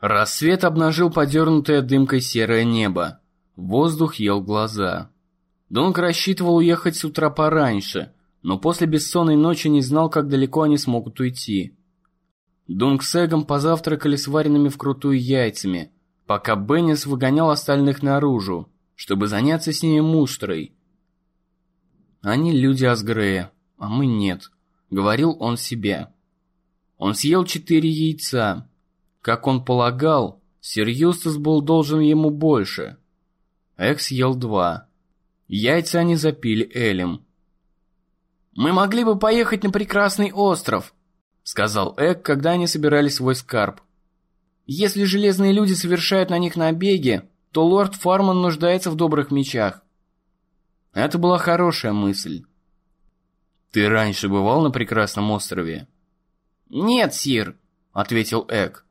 Рассвет обнажил подернутое дымкой серое небо. Воздух ел глаза. Донг рассчитывал уехать с утра пораньше, но после бессонной ночи не знал, как далеко они смогут уйти. Дунк с Эгом позавтракали сваренными вкрутую яйцами, пока Беннис выгонял остальных наружу, чтобы заняться с ними муштрой. «Они люди Асгрея, а мы нет», — говорил он себе. Он съел четыре яйца. Как он полагал, сир Юстас был должен ему больше. Эк съел два. Яйца они запили Элем. «Мы могли бы поехать на прекрасный остров», — сказал Эк, когда они собирали свой скарб. «Если железные люди совершают на них набеги, то лорд Фарман нуждается в добрых мечах». Это была хорошая мысль. «Ты раньше бывал на прекрасном острове?» «Нет, сир», — ответил Эк.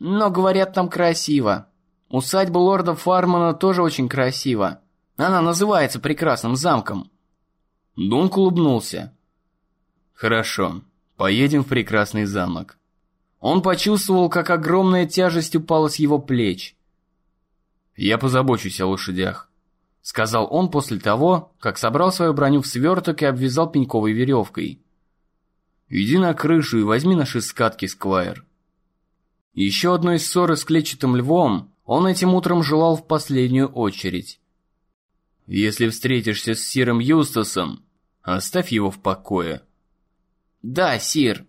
«Но, говорят, там красиво. Усадьба лорда Фармана тоже очень красива. Она называется прекрасным замком». Дунк улыбнулся. «Хорошо, поедем в прекрасный замок». Он почувствовал, как огромная тяжесть упала с его плеч. «Я позабочусь о лошадях», — сказал он после того, как собрал свою броню в сверток и обвязал пеньковой веревкой. Иди на крышу и возьми наши скатки, Сквайр. Еще одной ссоры с клетчатым львом он этим утром желал в последнюю очередь. Если встретишься с Сиром Юстасом, оставь его в покое. Да, Сир.